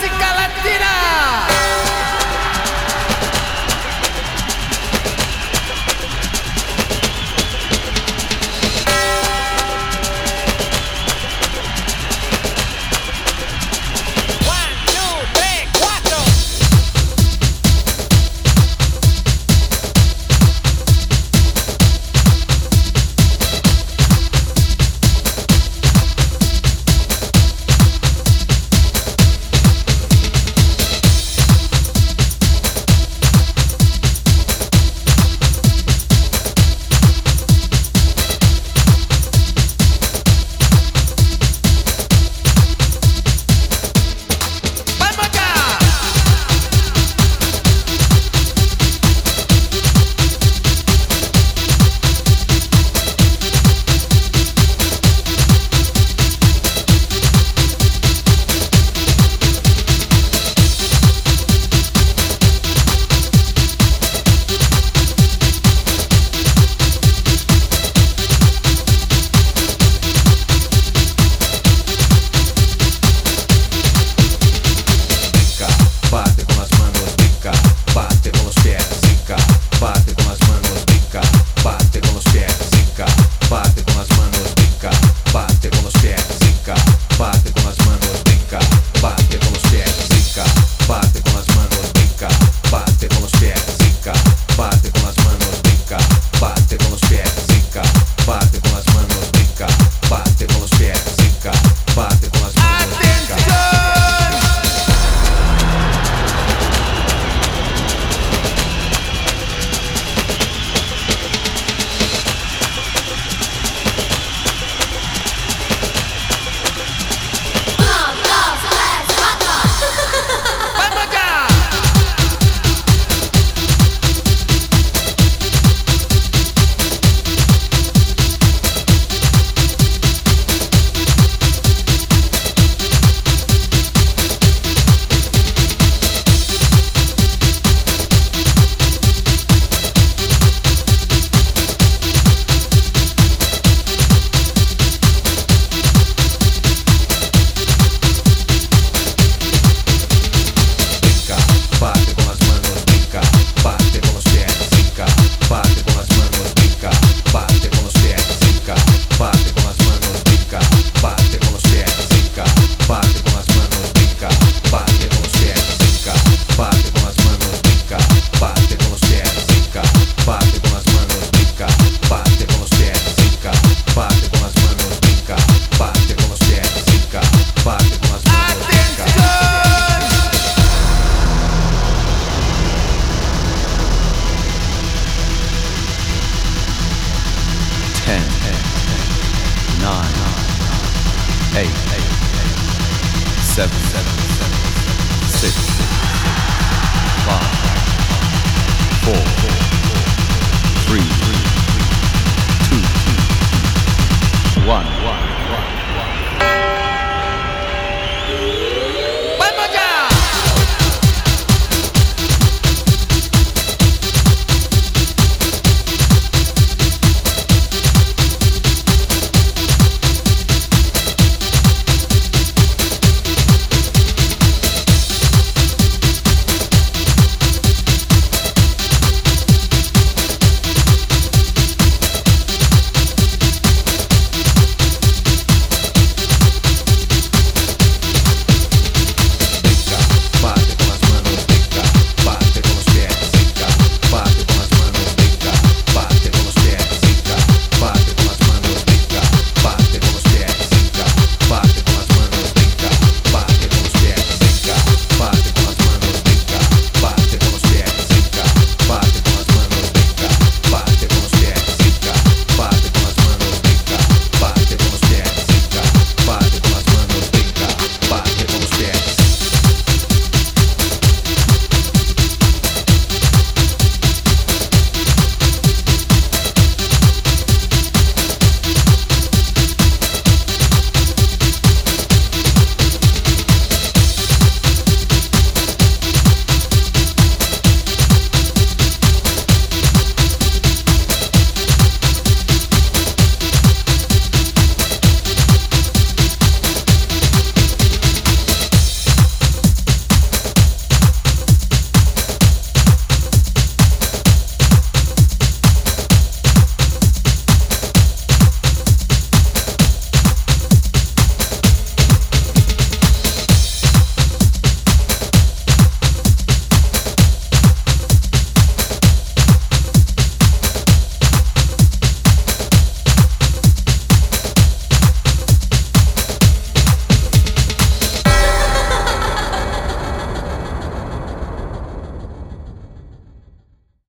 música. seven, seven, six, five, four, three.